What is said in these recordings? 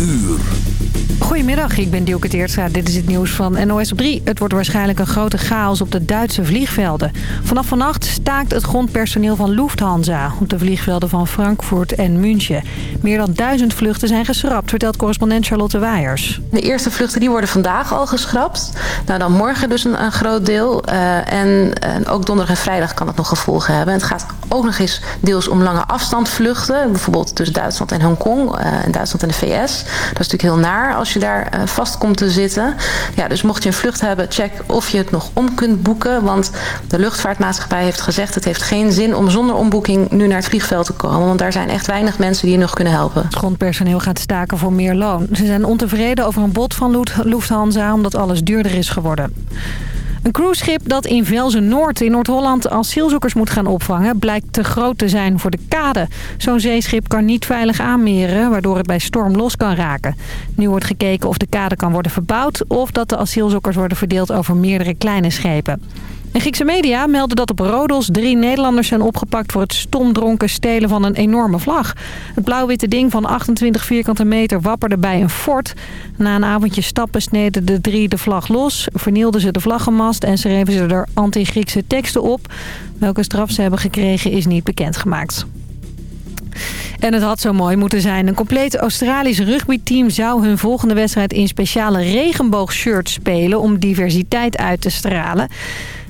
uur. Goedemiddag, ik ben Dielke Teertstra. Dit is het nieuws van NOS op 3. Het wordt waarschijnlijk een grote chaos op de Duitse vliegvelden. Vanaf vannacht staakt het grondpersoneel van Lufthansa... op de vliegvelden van Frankfurt en München. Meer dan duizend vluchten zijn geschrapt, vertelt correspondent Charlotte Waaiers. De eerste vluchten die worden vandaag al geschrapt. Nou, dan morgen dus een, groot deel. Uh, en, en, ook donderdag en vrijdag kan het nog gevolgen hebben. En het gaat ook nog eens deels om lange afstandvluchten. Bijvoorbeeld tussen Duitsland en Hongkong. Uh, en Duitsland en de VS. Dat is natuurlijk heel naar als je daar uh, vast komt te zitten. Ja, dus mocht je een vlucht hebben, check of je het nog om kunt boeken. Want de luchtvaartmaatschappij heeft gezegd... het heeft geen zin om zonder omboeking nu naar het vliegveld te komen. Want daar zijn echt weinig mensen die je nog kunnen helpen. Het grondpersoneel gaat staken voor meer loon. Ze zijn ontevreden over een bod van Lufthansa... omdat alles duurder is geworden. Een cruiseschip dat in Velzen-Noord in Noord-Holland asielzoekers moet gaan opvangen... blijkt te groot te zijn voor de kade. Zo'n zeeschip kan niet veilig aanmeren, waardoor het bij storm los kan raken. Nu wordt gekeken of de kade kan worden verbouwd... of dat de asielzoekers worden verdeeld over meerdere kleine schepen. En Griekse media melden dat op Rodos drie Nederlanders zijn opgepakt... voor het stomdronken stelen van een enorme vlag. Het blauw-witte ding van 28 vierkante meter wapperde bij een fort. Na een avondje stappen sneden de drie de vlag los... vernielden ze de vlaggenmast en schreven ze er anti-Griekse teksten op. Welke straf ze hebben gekregen is niet bekendgemaakt. En het had zo mooi moeten zijn. Een compleet Australisch rugbyteam zou hun volgende wedstrijd in speciale regenboogshirts spelen... om diversiteit uit te stralen.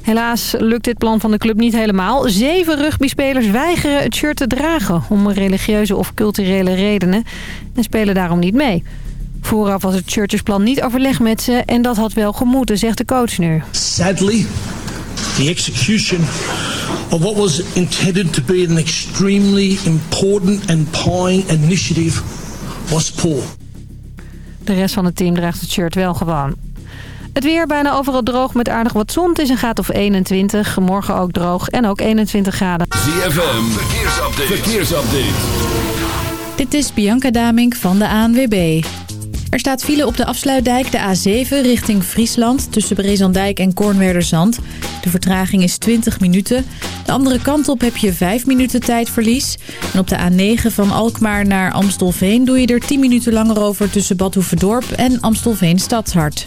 Helaas lukt dit plan van de club niet helemaal. Zeven rugbyspelers weigeren het shirt te dragen om religieuze of culturele redenen en spelen daarom niet mee. Vooraf was het shirtjesplan niet overleg met ze en dat had wel gemoeten, zegt de coach nu. Sadly, the execution of what was intended to be an extremely important and pioneering initiative was poor. De rest van het team draagt het shirt wel gewoon. Het weer bijna overal droog met aardig wat zon. Het is een graad of 21. Morgen ook droog en ook 21 graden. ZFM, verkeersupdate. verkeersupdate. Dit is Bianca Damink van de ANWB. Er staat file op de afsluitdijk, de A7, richting Friesland... tussen Brezandijk en Kornwerderzand. De vertraging is 20 minuten. De andere kant op heb je 5 minuten tijdverlies. En op de A9 van Alkmaar naar Amstelveen... doe je er 10 minuten langer over tussen Bad Hoeverdorp en Amstelveen Stadshart.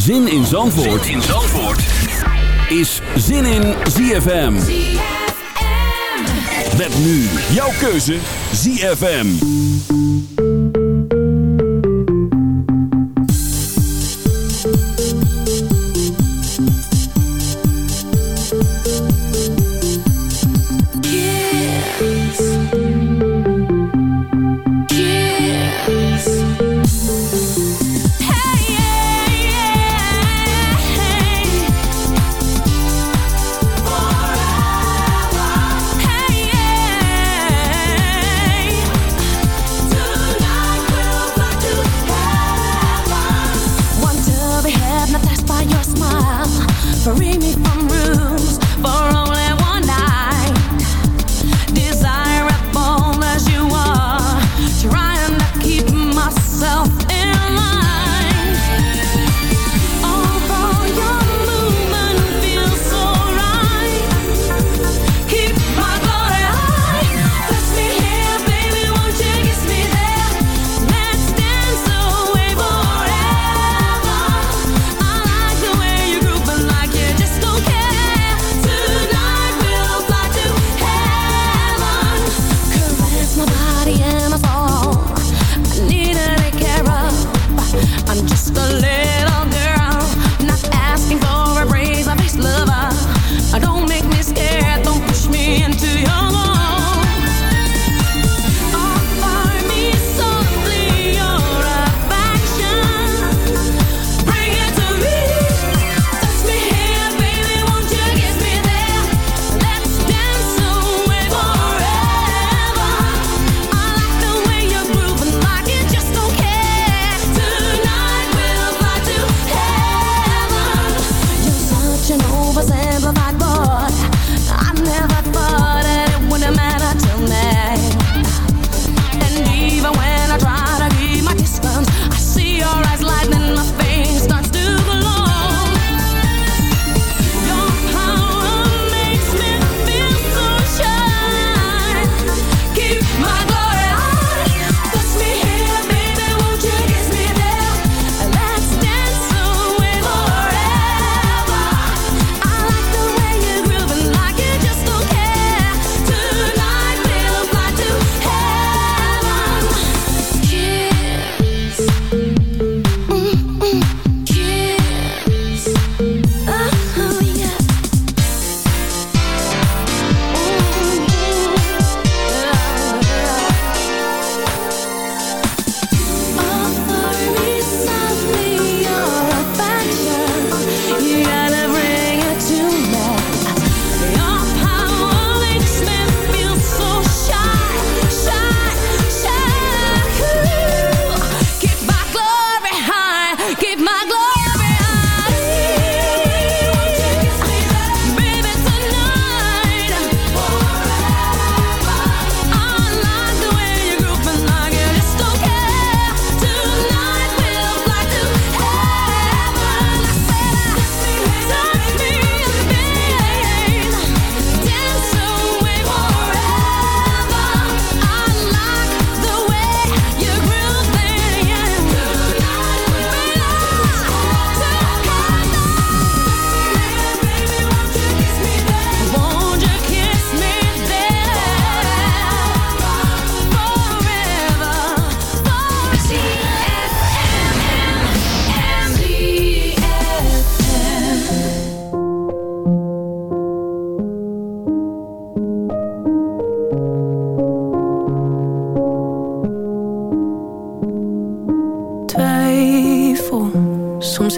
Zin in Zandvoort, zin in Zandvoort. is Zin in ZFM. ZFM. Met nu jouw keuze ZFM.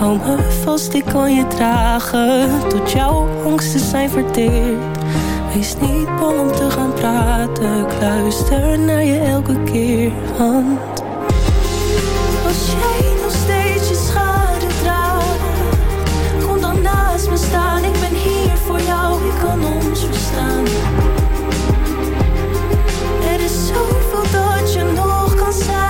Hou me vast, ik kan je dragen, tot jouw angsten zijn verteerd. Wees niet bang om te gaan praten, ik luister naar je elke keer. Want als jij nog steeds je schade draagt, kom dan naast me staan. Ik ben hier voor jou, ik kan ons verstaan. Er is zoveel dat je nog kan zijn.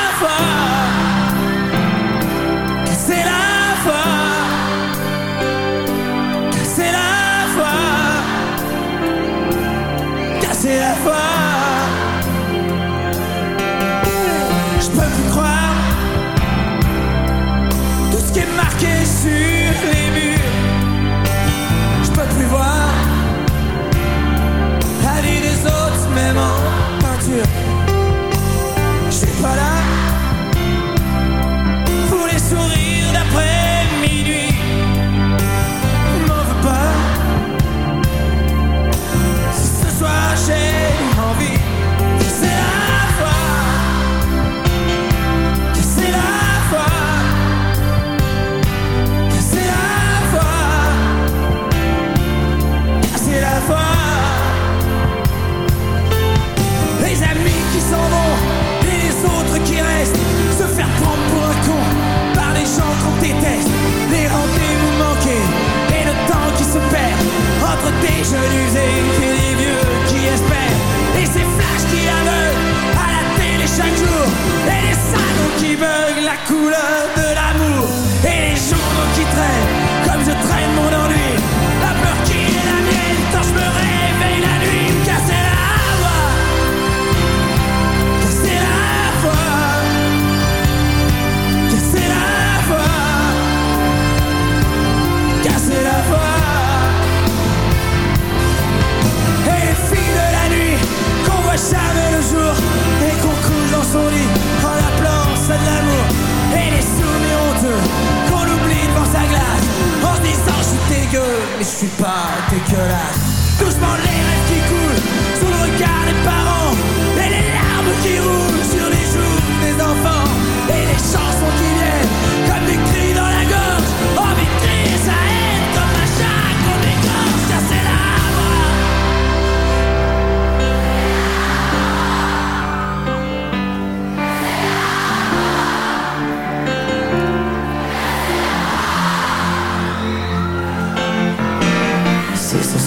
c'est la foi, c'est la foi, c'est la foi. Entre des jeunes usés et des vieux qui espèrent. Et ces flashs qui aveuglent à la télé chaque jour. Et les salons qui beuglent la couleur de l'amour. Et les journaux qui traînent comme je traîne mon dégueu Mais je suis pas dégueulasse. Doucement les rêves qui coulent Sous le regard des parents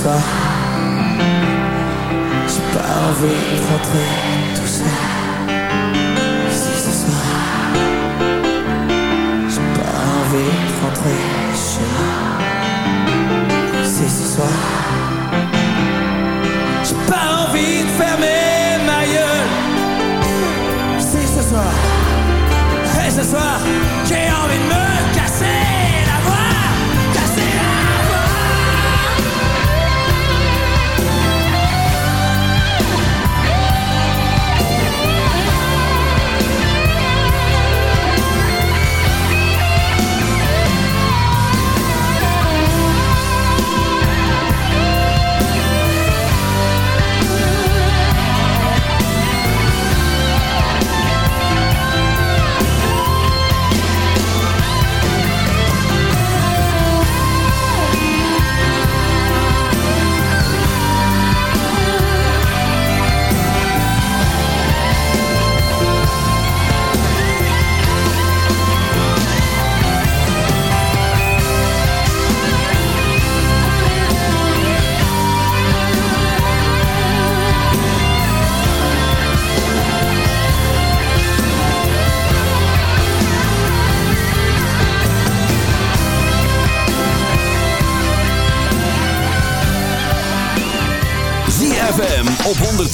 J'ai pas envie de rentrer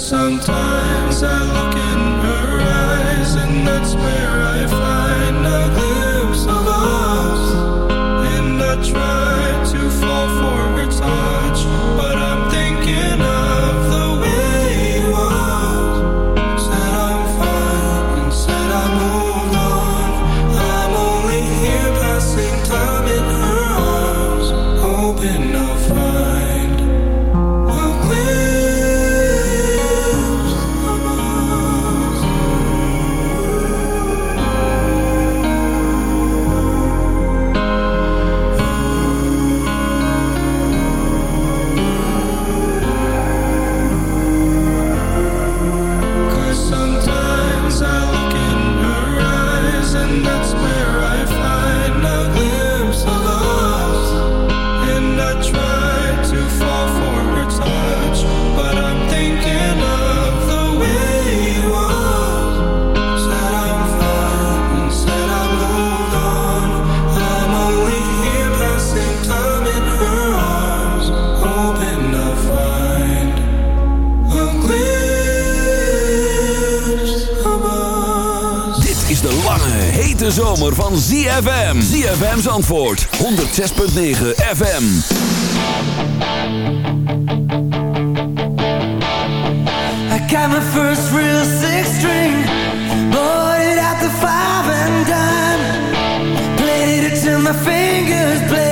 Sometimes I look in her eyes and that's where I find hete zomer van ZFM. ZFM's antwoord 106.9 FM. I got my first real six string. Bought it at the five and dime. Played it till my fingers bled.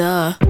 duh.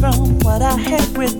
from what I had with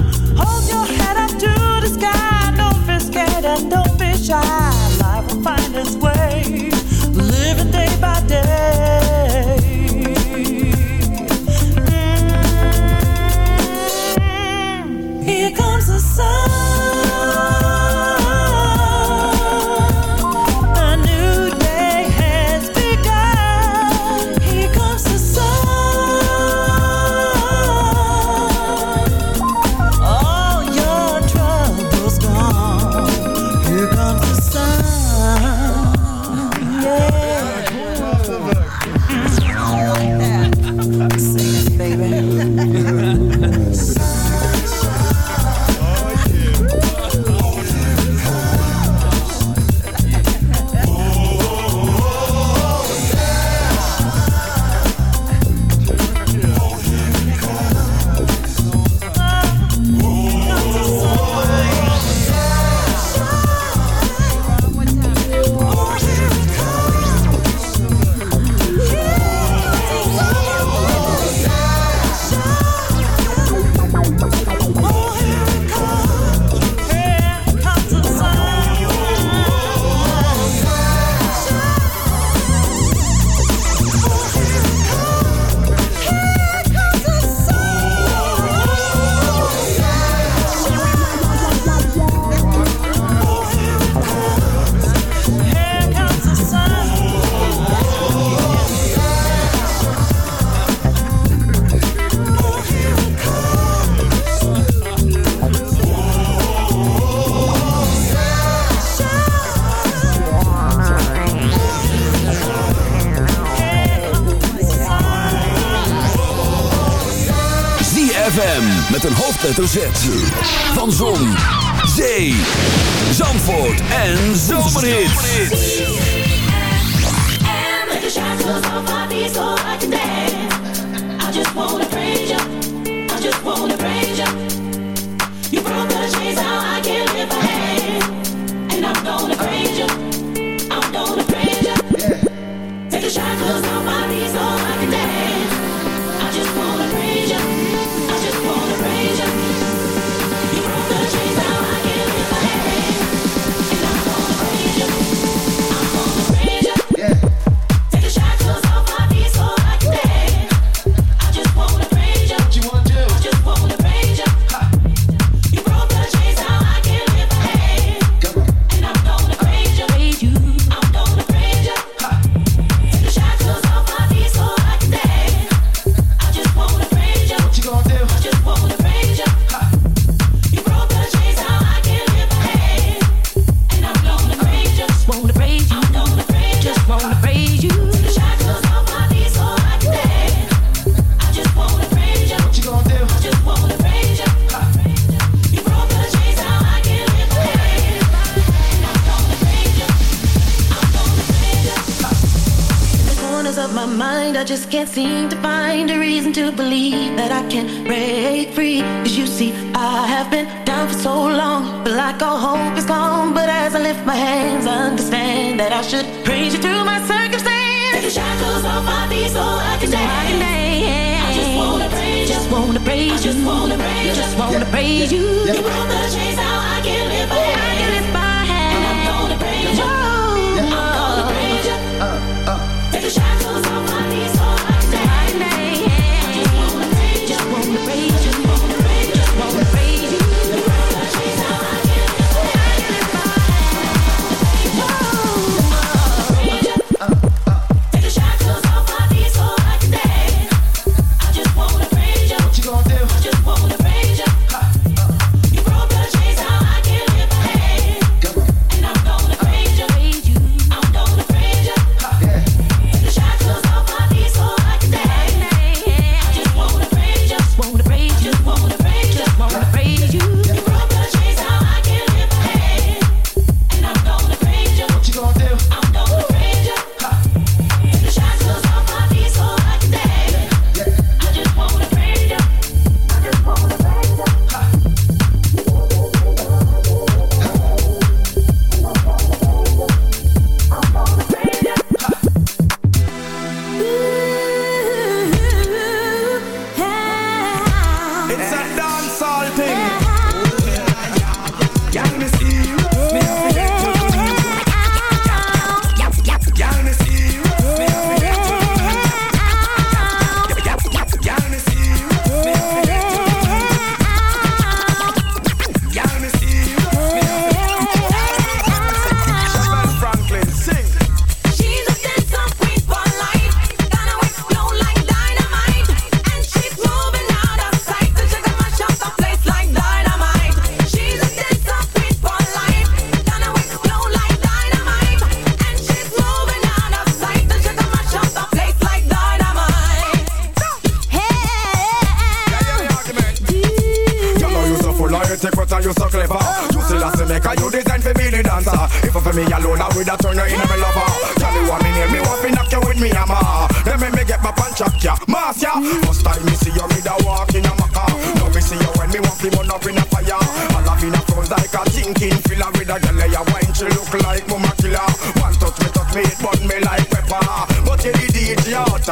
hoofdletter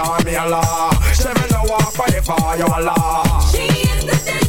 saw me a law. She me know what for the fire law. She is the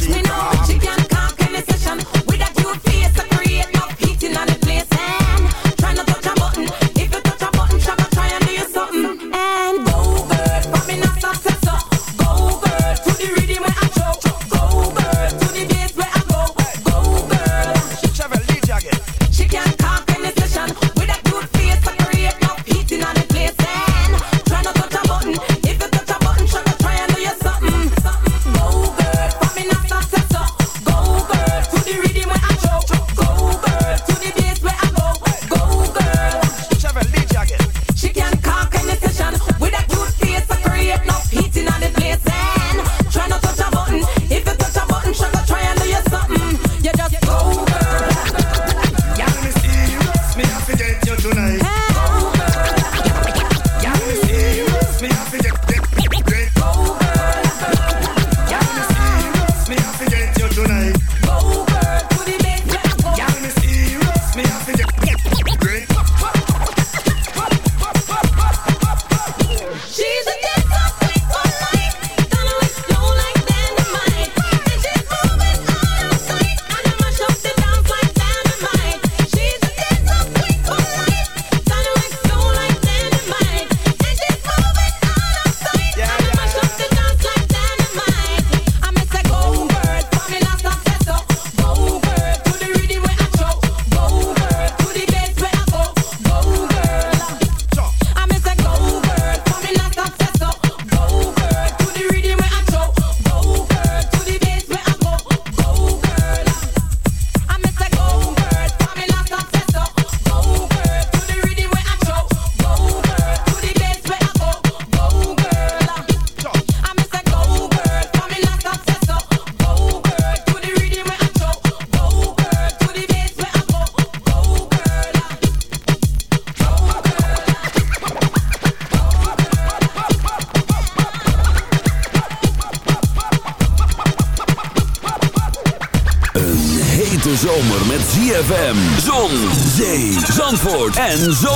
And zo.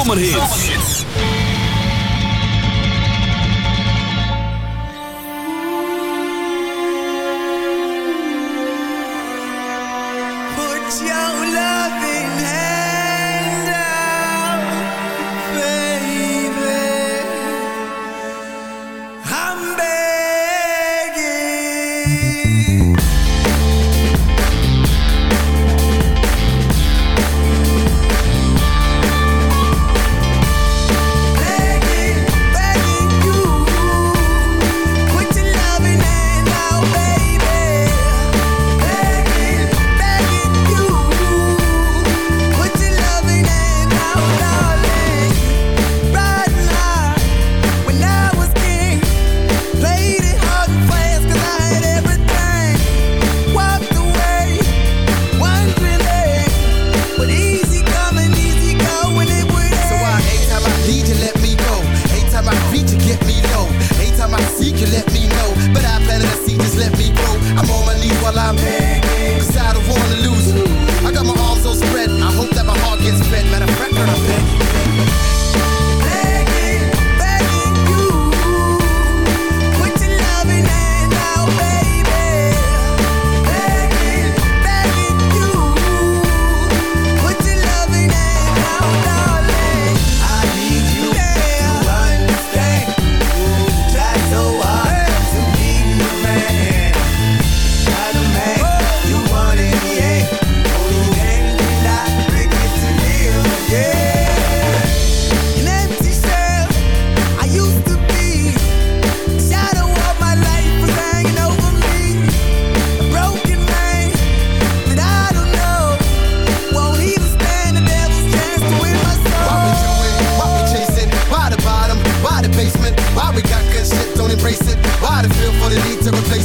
the need to replace